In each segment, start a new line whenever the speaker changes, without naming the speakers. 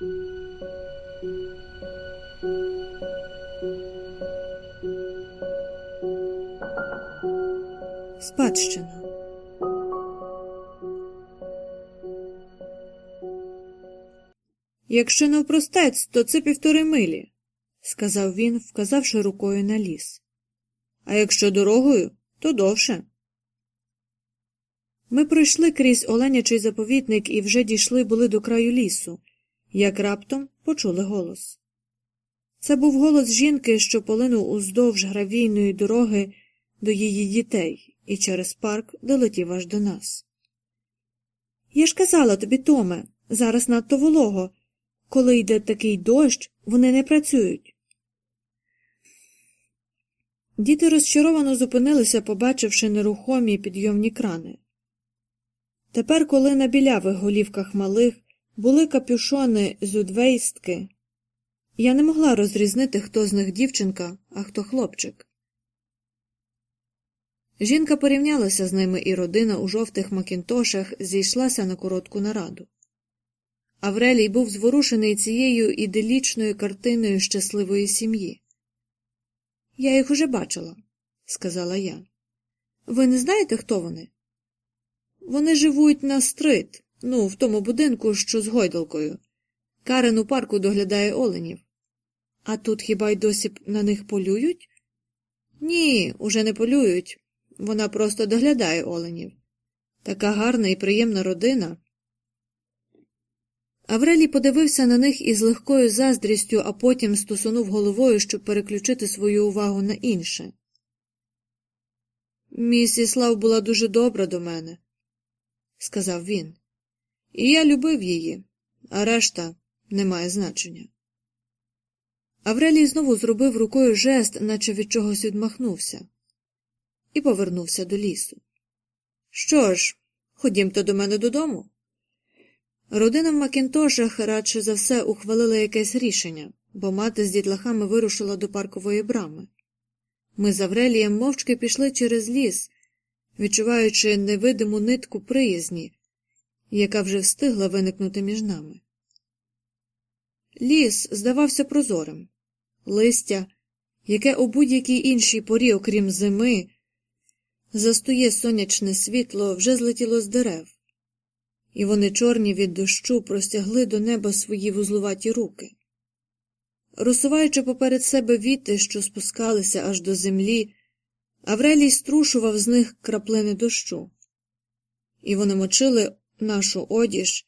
Спадщина Якщо навпростець, то це півтори милі, сказав він, вказавши рукою на ліс. А якщо дорогою, то довше. Ми пройшли крізь оленячий заповідник і вже дійшли були до краю лісу, як раптом почули голос. Це був голос жінки, що полинув уздовж гравійної дороги до її дітей і через парк долетів аж до нас. Я ж казала тобі, Томе, зараз надто волого. Коли йде такий дощ, вони не працюють. Діти розчаровано зупинилися, побачивши нерухомі підйомні крани. Тепер, коли на білявих голівках малих були капюшони з удвейстки, я не могла розрізнити, хто з них дівчинка, а хто хлопчик. Жінка порівнялася з ними, і родина у жовтих макінтошах зійшлася на коротку нараду. Аврелій був зворушений цією іделічною картиною щасливої сім'ї. Я їх уже бачила, сказала я. Ви не знаєте, хто вони? Вони живуть на стрит, ну, в тому будинку, що з гойдалкою. Карен у парку доглядає оленів. А тут хіба й досі на них полюють? Ні, уже не полюють. Вона просто доглядає оленів. Така гарна і приємна родина. Аврелій подивився на них із легкою заздрістю, а потім стусунув головою, щоб переключити свою увагу на інше. Місіслав була дуже добра до мене, сказав він, і я любив її, а решта не має значення. Аврелій знову зробив рукою жест, наче від чогось відмахнувся, і повернувся до лісу. Що ж, ходімте до мене додому. Родина в Макінтошах радше за все ухвалила якесь рішення, бо мати з дітлахами вирушила до паркової брами. Ми з Аврелієм мовчки пішли через ліс, відчуваючи невидиму нитку приязні, яка вже встигла виникнути між нами. Ліс здавався прозорим, листя, яке у будь-якій іншій порі, окрім зими, застує сонячне світло, вже злетіло з дерев і вони чорні від дощу простягли до неба свої вузлуваті руки. Розсуваючи поперед себе віти, що спускалися аж до землі, Аврелій струшував з них краплини дощу, і вони мочили нашу одіж,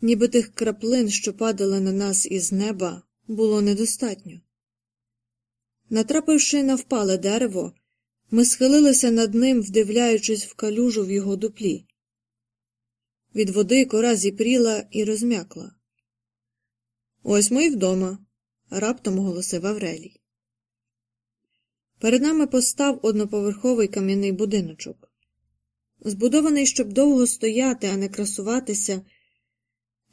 ніби тих краплин, що падали на нас із неба, було недостатньо. Натрапивши на впале дерево, ми схилилися над ним, вдивляючись в калюжу в його дуплі. Від води кора зіпріла і розм'якла. Ось ми й вдома, раптом оголосив Аврелій. Перед нами постав одноповерховий кам'яний будиночок. Збудований, щоб довго стояти, а не красуватися,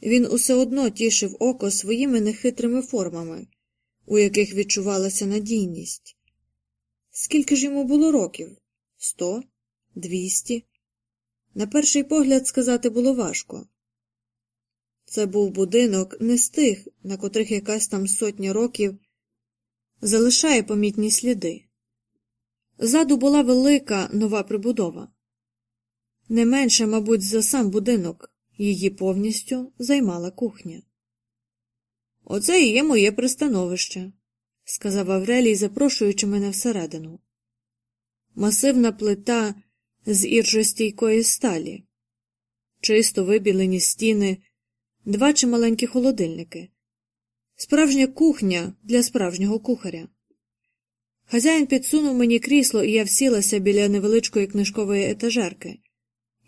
він усе одно тішив око своїми нехитрими формами, у яких відчувалася надійність. Скільки ж йому було років? Сто? Двісті? На перший погляд сказати було важко. Це був будинок не з тих, на котрих якась там сотня років залишає помітні сліди. Ззаду була велика нова прибудова. Не менше, мабуть, за сам будинок її повністю займала кухня. Оце і є моє пристановище, сказав Аврелій, запрошуючи мене всередину. Масивна плита з іржостійкої сталі, чисто вибілені стіни, два чималенькі холодильники, справжня кухня для справжнього кухаря. Хазяїн підсунув мені крісло, і я всілася біля невеличкої книжкової етажерки.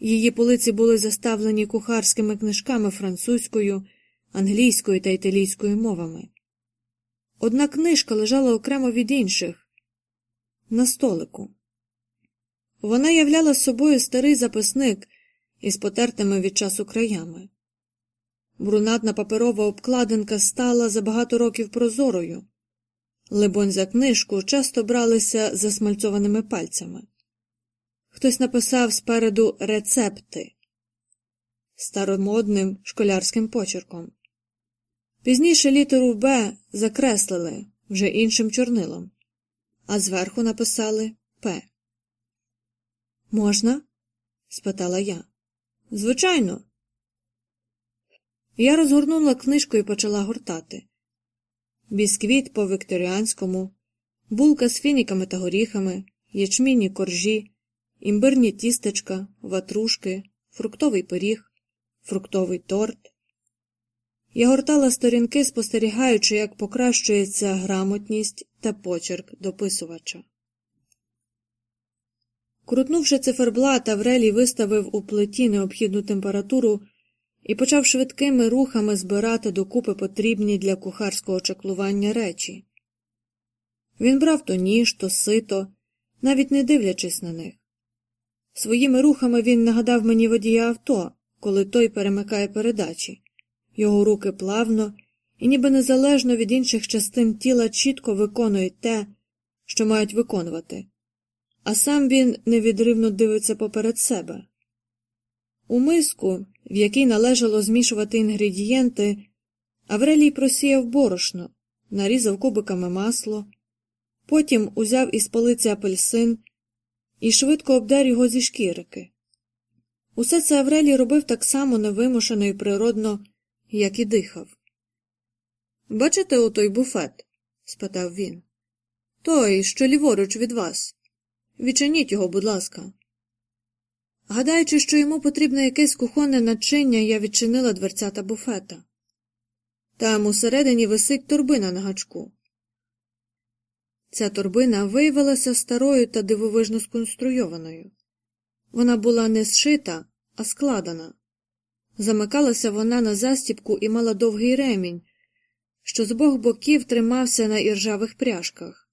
Її полиці були заставлені кухарськими книжками французькою, англійською та італійською мовами. Одна книжка лежала окремо від інших на столику. Вона являла собою старий записник із потертими від часу краями. Брунатна паперова обкладинка стала за багато років прозорою. Либонь за книжку часто бралися засмальцованими пальцями. Хтось написав спереду рецепти старомодним школярським почерком. Пізніше літеру Б закреслили вже іншим чорнилом, а зверху написали П. Можна? спитала я. Звичайно. Я розгорнула книжку і почала гортати. Бісквіт по вікторіанському, булка з фініками та горіхами, ячмінні коржі, імбирні тістечка, ватрушки, фруктовий пиріг, фруктовий торт. Я гортала сторінки, спостерігаючи, як покращується грамотність та почерк дописувача. Крутнувши циферблат, Аврелій виставив у плиті необхідну температуру і почав швидкими рухами збирати докупи потрібні для кухарського чаклування речі. Він брав то ніж, то сито, навіть не дивлячись на них. Своїми рухами він нагадав мені водія авто, коли той перемикає передачі. Його руки плавно і, ніби незалежно від інших частин тіла, чітко виконують те, що мають виконувати, а сам він невідривно дивиться поперед себе. У миску, в якій належало змішувати інгредієнти, Аврелій просіяв борошно, нарізав кубиками масло, потім узяв із полиці апельсин і швидко обдер його зі шкірики. Усе це Аврелій робив так само невимушено і природно, як і дихав. Бачите отой буфет? спитав він. Той, що ліворуч від вас. Відчиніть його, будь ласка. Гадаючи, що йому потрібне якесь кухонне начиння, я відчинила дверцята буфета. Там усередині висить торбина на гачку. Ця торбина виявилася старою та дивовижно сконструйованою. Вона була не зшита, а складена. Замикалася вона на застіпку і мала довгий ремінь, що з обох боків тримався на іржавих пряжках.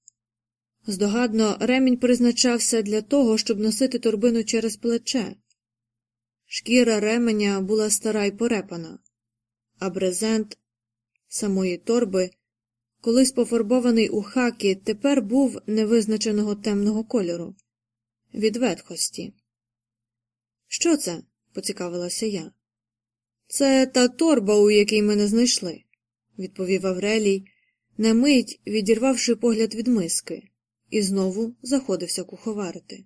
Здогадно, ремінь призначався для того, щоб носити торбину через плече. Шкіра ременя була стара й порепана, а брезент самої торби, колись пофарбований у хакі, тепер був невизначеного темного кольору від ветхості. Що це? поцікавилася я. Це та торба, у якій мене знайшли, відповів Аврелій, на мить відірвавши погляд від миски і знову заходився куховарити.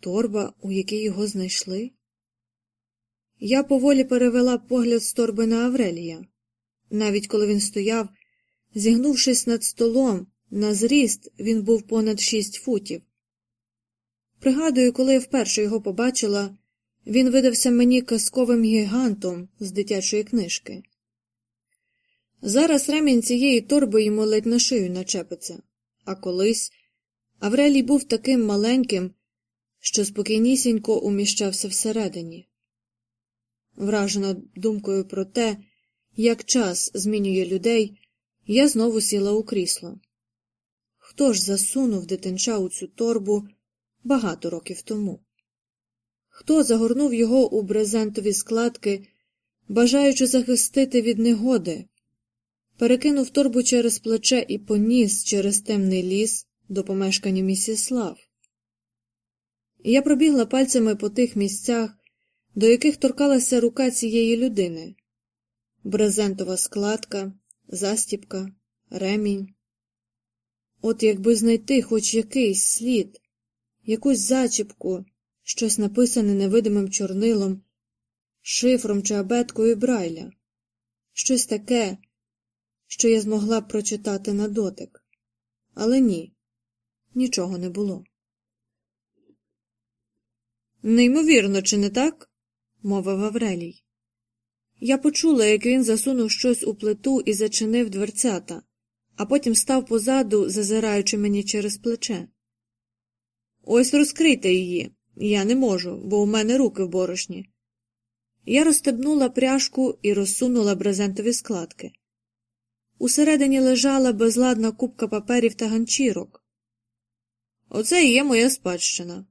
Торба, у якій його знайшли? Я поволі перевела погляд з торби на Аврелія. Навіть коли він стояв, зігнувшись над столом, на зріст він був понад шість футів. Пригадую, коли я вперше його побачила, він видався мені казковим гігантом з дитячої книжки. Зараз ремінь цієї торби йому ледь на шию начепиться а колись Аврелій був таким маленьким, що спокійнісінько уміщався всередині. Вражена думкою про те, як час змінює людей, я знову сіла у крісло. Хто ж засунув дитинча у цю торбу багато років тому? Хто загорнув його у брезентові складки, бажаючи захистити від негоди, перекинув торбу через плече і поніс через темний ліс до помешкання місіс Лав. Я пробігла пальцями по тих місцях, до яких торкалася рука цієї людини брезентова складка, застіпка, ремінь. От якби знайти хоч якийсь слід, якусь зачіпку, щось написане невидимим чорнилом, шифром чи абеткою Брайля, щось таке, що я змогла б прочитати на дотик. Але ні, нічого не було. Неймовірно, чи не так? мовив Аврелій. Я почула, як він засунув щось у плиту і зачинив дверцята, а потім став позаду, зазираючи мені через плече. Ось розкрийте її. Я не можу, бо у мене руки в борошні. Я розстебнула пряжку і розсунула брезентові складки. Усередині лежала безладна купка паперів та ганчірок. Оце і є моя спадщина,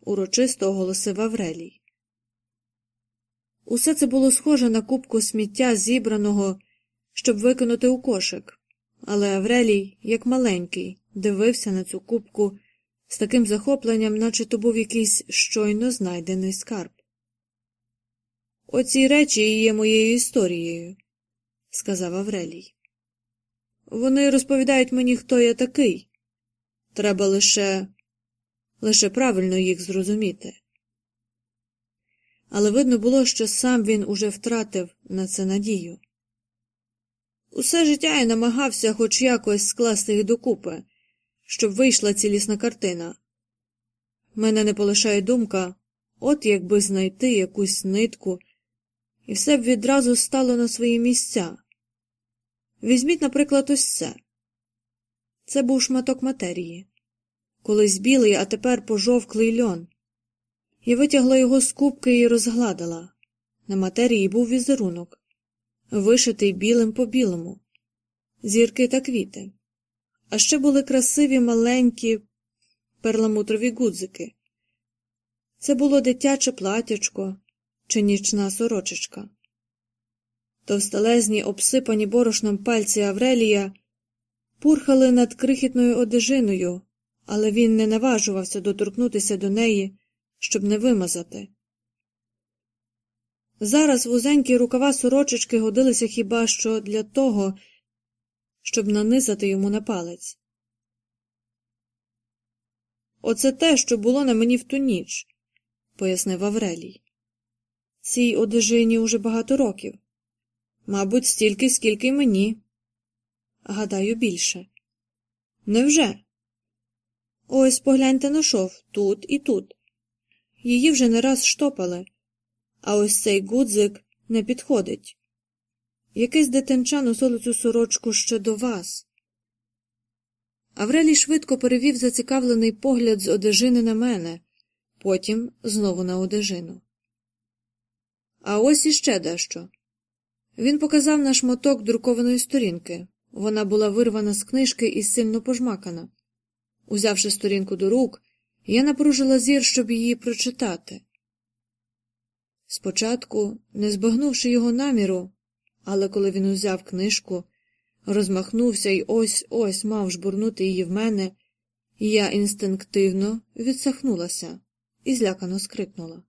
урочисто оголосив Аврелій. Усе це було схоже на купку сміття, зібраного, щоб викинути у кошик, але Аврелій, як маленький, дивився на цю купку з таким захопленням, наче то був якийсь щойно знайдений скарб. Оці речі є моєю історією сказав Аврелій. Вони розповідають мені, хто я такий. Треба лише лише правильно їх зрозуміти. Але видно було, що сам він уже втратив на це надію. Усе життя я намагався хоч якось скласти їх докупи, щоб вийшла цілісна картина. Мене не полишає думка, от якби знайти якусь нитку, і все б відразу стало на свої місця. Візьміть, наприклад, ось це. Це був шматок матерії, колись білий, а тепер пожовклий льон. Я витягла його з кубки і розгладила. На матерії був візерунок, вишитий білим по білому, зірки та квіти. А ще були красиві маленькі перламутрові гудзики. Це було дитяче платячко чи нічна сорочечка. Товстелезні, обсипані борошном пальці Аврелія пурхали над крихітною одежиною, але він не наважувався доторкнутися до неї, щоб не вимазати. Зараз вузенькі рукава сорочечки годилися хіба що для того, щоб нанизати йому на палець. Оце те, що було на мені в ту ніч, пояснив Аврелій. Цій одежині уже багато років. Мабуть, стільки, скільки мені. Гадаю, більше. Невже? Ось погляньте на шов тут і тут. Її вже не раз штопали, а ось цей гудзик не підходить. Якийсь дитинча носило цю сорочку ще до вас. Аврелій швидко перевів зацікавлений погляд з одежини на мене, потім знову на одежину. А ось іще дещо. Він показав на шматок друкованої сторінки. Вона була вирвана з книжки і сильно пожмакана. Узявши сторінку до рук, я напружила зір, щоб її прочитати. Спочатку, не збагнувши його наміру, але коли він узяв книжку, розмахнувся і ось ось мав жбурнути її в мене, я інстинктивно відсахнулася і злякано скрикнула.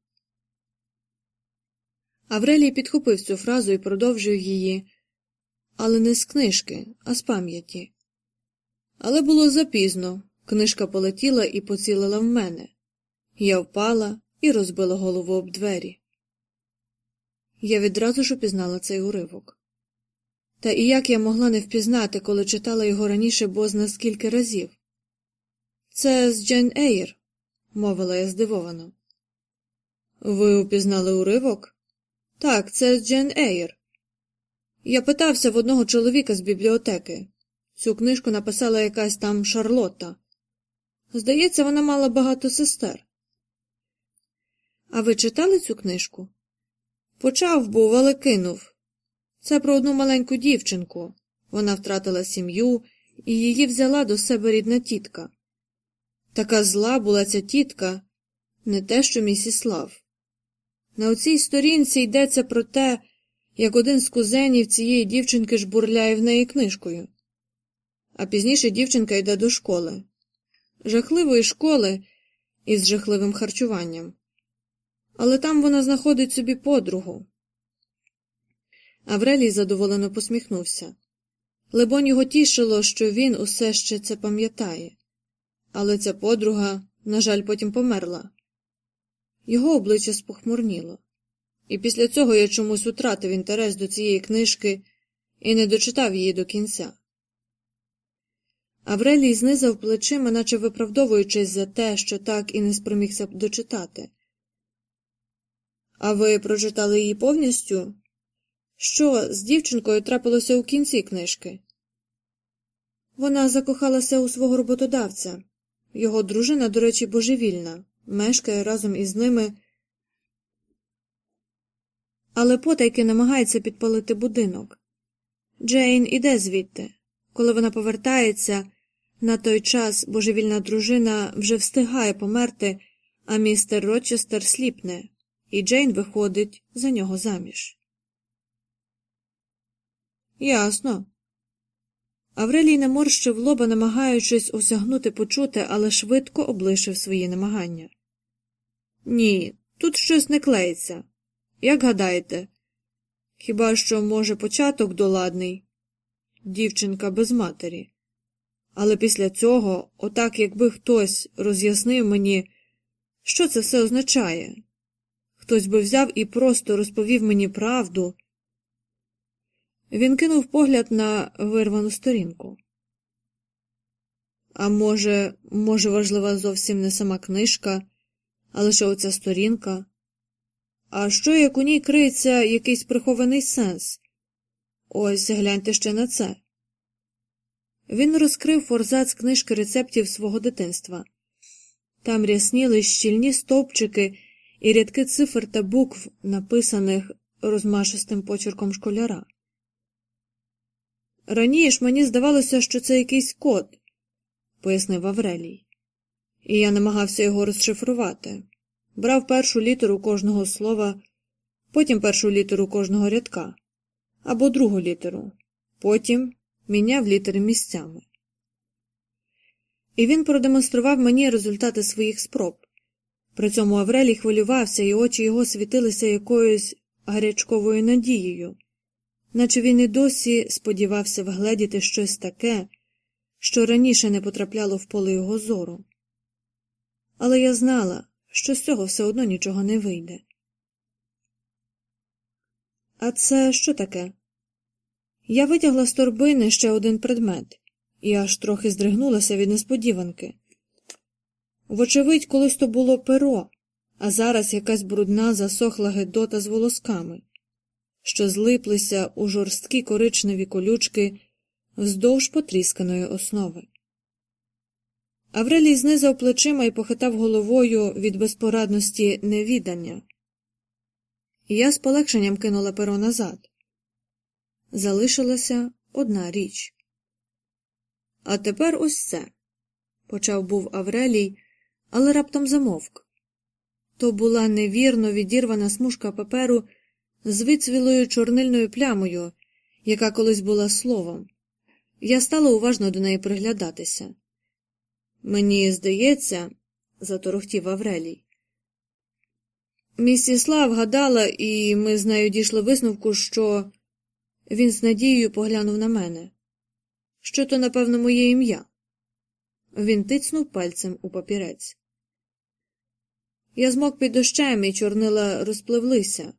Аврелій підхопив цю фразу і продовжив її, але не з книжки, а з пам'яті. Але було запізно. Книжка полетіла і поцілила в мене. Я впала і розбила голову об двері. Я відразу ж упізнала цей уривок. Та і як я могла не впізнати, коли читала його раніше бозна скільки разів? Це з Джейн Ейр, мовила я здивовано. Ви упізнали уривок? Так, це з Джейн Ейр. Я питався в одного чоловіка з бібліотеки. Цю книжку написала якась там Шарлотта. Здається, вона мала багато сестер. А ви читали цю книжку? Почав був, але кинув. Це про одну маленьку дівчинку. Вона втратила сім'ю і її взяла до себе рідна тітка. Така зла була ця тітка, не те, що місіслав. На оцій сторінці йдеться про те, як один з кузенів цієї дівчинки жбурляє в неї книжкою. А пізніше дівчинка йде до школи. Жахливої школи із жахливим харчуванням. Але там вона знаходить собі подругу. Аврелій задоволено посміхнувся. Либонь його тішило, що він усе ще це пам'ятає. Але ця подруга, на жаль, потім померла. Його обличчя спохмурніло, і після цього я чомусь утратив інтерес до цієї книжки і не дочитав її до кінця. Аврелій знизав плечима, наче виправдовуючись за те, що так і не спромігся дочитати. А ви прочитали її повністю? Що з дівчинкою трапилося у кінці книжки? Вона закохалася у свого роботодавця. Його дружина, до речі, божевільна, мешкає разом із ними, але потайки намагається підпалити будинок. Джейн іде звідти. Коли вона повертається, на той час божевільна дружина вже встигає померти, а містер Рочестер сліпне, і Джейн виходить за нього заміж. Ясно. Аврелій наморщив лоба, намагаючись осягнути почуте, але швидко облишив свої намагання. Ні, тут щось не клеїться. Як гадаєте, Хіба що, може, початок доладний, дівчинка без матері. Але після цього, отак якби хтось роз'яснив мені, що це все означає, хтось би взяв і просто розповів мені правду. Він кинув погляд на вирвану сторінку. А може, може, важлива зовсім не сама книжка, а лише оця сторінка. А що, як у ній криється якийсь прихований сенс? Ось гляньте ще на це. Він розкрив форзац книжки рецептів свого дитинства. Там рясніли щільні стовпчики і рядки цифр та букв, написаних розмашистим почерком школяра. Раніше мені здавалося, що це якийсь код, пояснив Аврелій, і я намагався його розшифрувати. Брав першу літеру кожного слова, потім першу літеру кожного рядка, або другу літеру, потім міняв літери місцями. І він продемонстрував мені результати своїх спроб. При цьому Аврелій хвилювався, і очі його світилися якоюсь гарячковою надією, наче він і досі сподівався вгледіти щось таке, що раніше не потрапляло в поле його зору. Але я знала, що з цього все одно нічого не вийде. А це що таке? Я витягла з торбини ще один предмет і аж трохи здригнулася від несподіванки. Вочевидь, колись то було перо, а зараз якась брудна засохла гедота з волосками, що злиплися у жорсткі коричневі колючки вздовж потрісканої основи. Аврелій знизав плечима і похитав головою від безпорадності невідання. Я з полегшенням кинула перо назад. Залишилася одна річ. А тепер ось це, почав був Аврелій, але раптом замовк. То була невірно відірвана смужка паперу з вицвілою чорнильною плямою, яка колись була словом. Я стала уважно до неї приглядатися. Мені здається, заторохтів Аврелій. Місіслав гадала, і ми з нею дійшли висновку, що він з надією поглянув на мене. Що то, напевно, моє ім'я. Він тицнув пальцем у папірець. Я змок під дощем і чорнила розпливлися.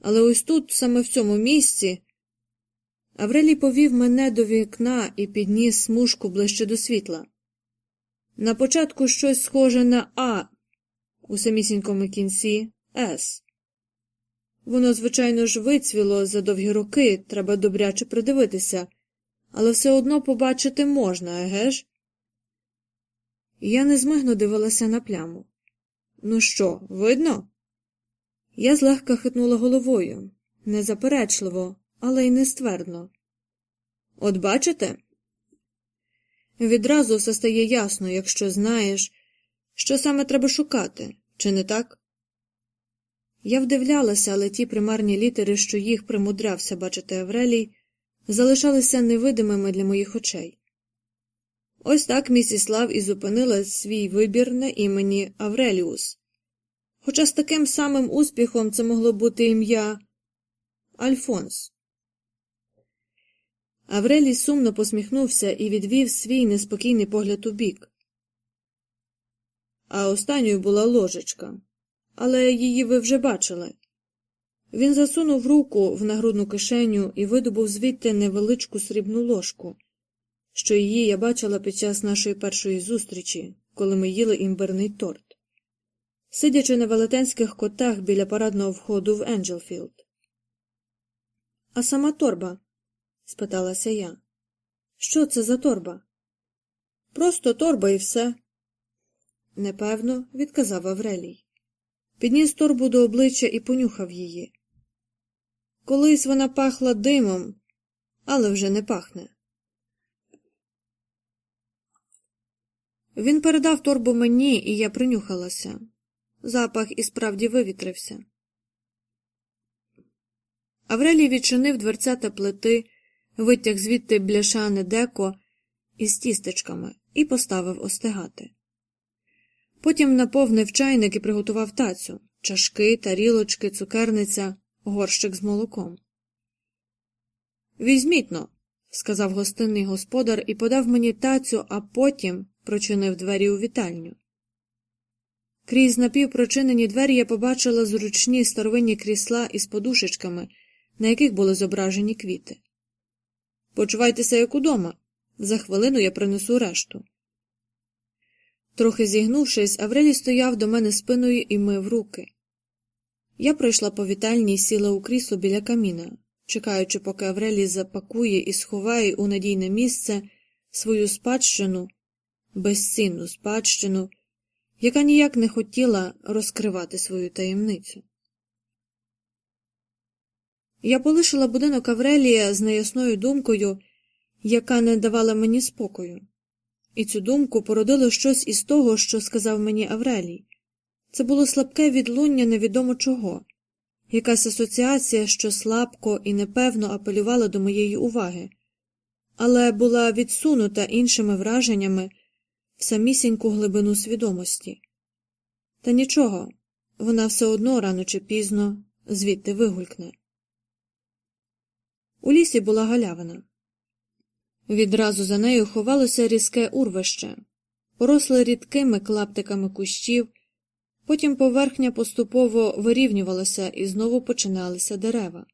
Але ось тут, саме в цьому місці, Аврелій повів мене до вікна і підніс смужку ближче до світла. На початку щось схоже на А, у самісінькому кінці С. Воно, звичайно ж, вицвіло за довгі роки, треба добряче придивитися, але все одно побачити можна, еге ж? Я незмигно дивилася на пляму. Ну що, видно? Я злегка хитнула головою, незаперечливо, але й не ствердно. От бачите? Відразу все стає ясно, якщо знаєш, що саме треба шукати, чи не так? Я вдивлялася, але ті примарні літери, що їх примудрявся бачити Еврелій, залишалися невидимими для моїх очей. Ось так місіслав і зупинила свій вибір на імені Авреліус. Хоча з таким самим успіхом це могло бути ім'я Альфонс. Аврелій сумно посміхнувся і відвів свій неспокійний погляд у бік. А останньою була ложечка, але її ви вже бачили. Він засунув руку в нагрудну кишеню і видобув звідти невеличку срібну ложку, що її я бачила під час нашої першої зустрічі, коли ми їли імбирний торт, сидячи на велетенських котах біля парадного входу в Енджелфілд. А сама торба? спиталася я. Що це за торба? Просто торба і все. Непевно, відказав Аврелій. Підніс торбу до обличчя і понюхав її. Колись вона пахла димом, але вже не пахне. Він передав торбу мені, і я принюхалася. Запах і справді вивітрився. Аврелій відчинив дверцята плити, витяг звідти бляшане деко із тістечками і поставив остигати. Потім наповнив чайник і приготував тацю, чашки, тарілочки, цукерниця, горщик з молоком. Візьміть но, сказав гостинний господар і подав мені тацю, а потім прочинив двері у вітальню. Крізь напівпрочинені двері я побачила зручні старовинні крісла із подушечками, на яких були зображені квіти. Почувайтеся, як удома. За хвилину я принесу решту. Трохи зігнувшись, Аврелій стояв до мене спиною і мив руки. Я пройшла по вітальні і сіла у крісло біля каміна, чекаючи, поки Аврелій запакує і сховає у надійне місце свою спадщину, безцінну спадщину, яка ніяк не хотіла розкривати свою таємницю. Я полишила будинок Аврелія з неясною думкою, яка не давала мені спокою, і цю думку породило щось із того, що сказав мені Аврелій. Це було слабке відлуння невідомо чого, якась асоціація, що слабко і непевно апелювала до моєї уваги, але була відсунута іншими враженнями в самісіньку глибину свідомості. Та нічого, вона все одно рано чи пізно звідти вигулькне. У лісі була галявина. Відразу за нею ховалося різке урвище, поросле рідкими клаптиками кущів, потім поверхня поступово вирівнювалася і знову починалися дерева.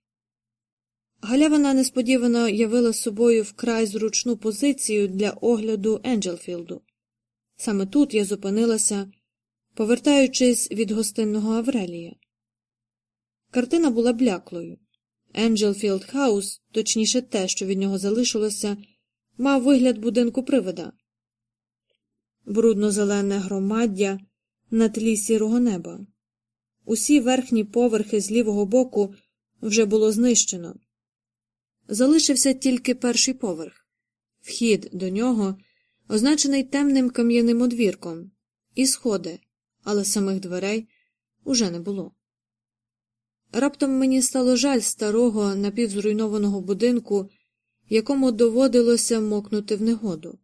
Галявина несподівано явила собою вкрай зручну позицію для огляду Енджелфілду. Саме тут я зупинилася, повертаючись від гостинного Аврелія. Картина була бляклою. Енджелфілд Хаус, точніше те, що від нього залишилося, мав вигляд будинку привида, брудно-зелене громаддя на тлі сірого неба. Усі верхні поверхи з лівого боку вже було знищено. Залишився тільки перший поверх, вхід до нього, означений темним кам'яним одвірком, і сходи, але самих дверей уже не було. Раптом мені стало жаль старого напівзруйнованого будинку, якому доводилося мокнути в негоду.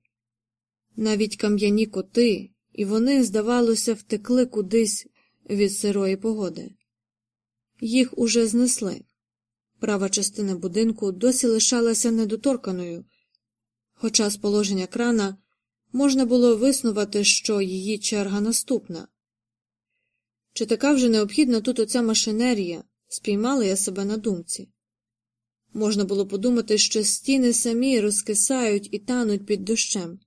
Навіть кам'яні коти, і вони, здавалося, втекли кудись від сирої погоди. Їх уже знесли. Права частина будинку досі лишалася недоторканою, хоча з положення крана можна було виснувати, що її черга наступна. Чи така вже необхідна тут оця машинерія? Спіймала я себе на думці. Можна було подумати, що стіни самі розкисають і тануть під дощем.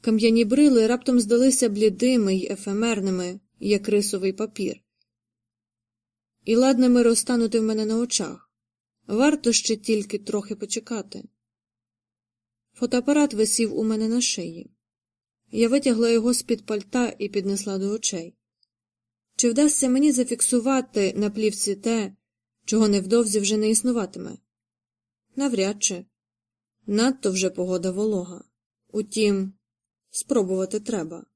Кам'яні брили раптом здалися блідими й ефемерними, як рисовий папір, і ладними розтанути в мене на очах. Варто ще тільки трохи почекати. Фотоапарат висів у мене на шиї. Я витягла його з під пальта і піднесла до очей. Чи вдасться мені зафіксувати на плівці те, чого невдовзі вже не існуватиме? Навряд чи. Надто вже погода волога. Утім, спробувати треба.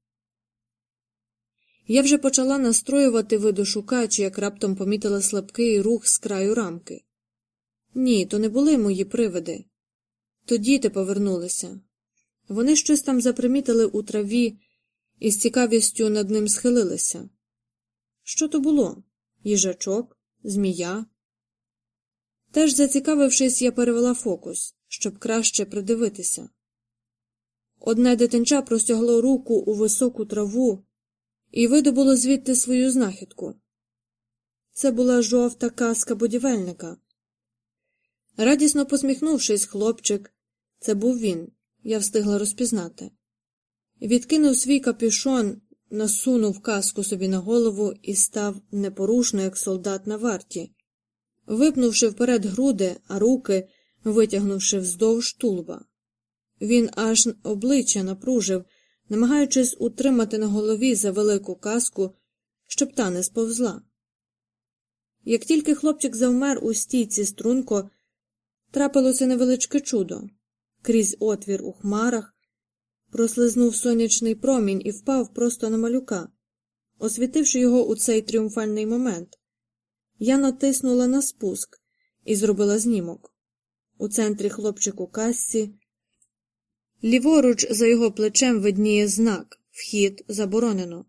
Я вже почала настроювати видошукач, як раптом помітила слабкий рух з краю рамки. Ні, то не були мої привиди. То діти повернулися. Вони щось там запримітили у траві і з цікавістю над ним схилилися. Що то було? Їжачок, змія. Теж, зацікавившись, я перевела фокус, щоб краще придивитися. Одне дитинча простягло руку у високу траву і видобуло звідти свою знахідку. Це була жовта казка будівельника. Радісно посміхнувшись, хлопчик, це був він, я встигла розпізнати. Відкинув свій капюшон насунув каску собі на голову і став непорушно, як солдат на варті, випнувши вперед груди, а руки витягнувши вздовж тулба. Він аж обличчя напружив, намагаючись утримати на голові за велику каску, щоб та не сповзла. Як тільки хлопчик завмер у стійці струнко, трапилося невеличке чудо крізь отвір у хмарах прослизнув сонячний промінь і впав просто на малюка, освітивши його у цей тріумфальний момент. Я натиснула на спуск і зробила знімок. У центрі хлопчик у касці. Ліворуч за його плечем видніє знак Вхід заборонено.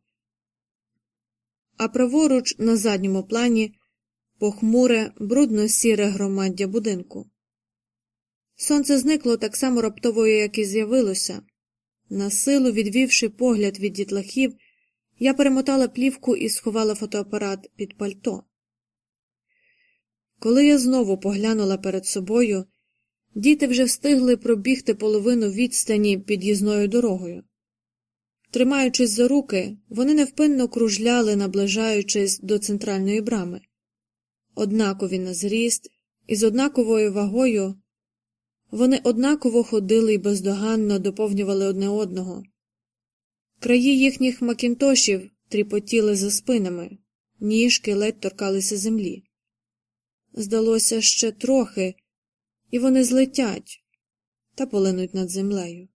А праворуч на задньому плані похмуре, брудно сіре громаддя будинку. Сонце зникло так само раптово, як і з'явилося. На силу, відвівши погляд від дітлахів, я перемотала плівку і сховала фотоапарат під пальто. Коли я знову поглянула перед собою, діти вже встигли пробігти половину відстані під'їзною дорогою. Тримаючись за руки, вони невпинно кружляли, наближаючись до центральної брами. Однакові на зріст і з однаковою вагою вони однаково ходили і бездоганно доповнювали одне одного. Краї їхніх макінтошів тріпотіли за спинами, ніжки ледь торкалися землі. Здалося ще трохи, і вони злетять та полинуть над землею.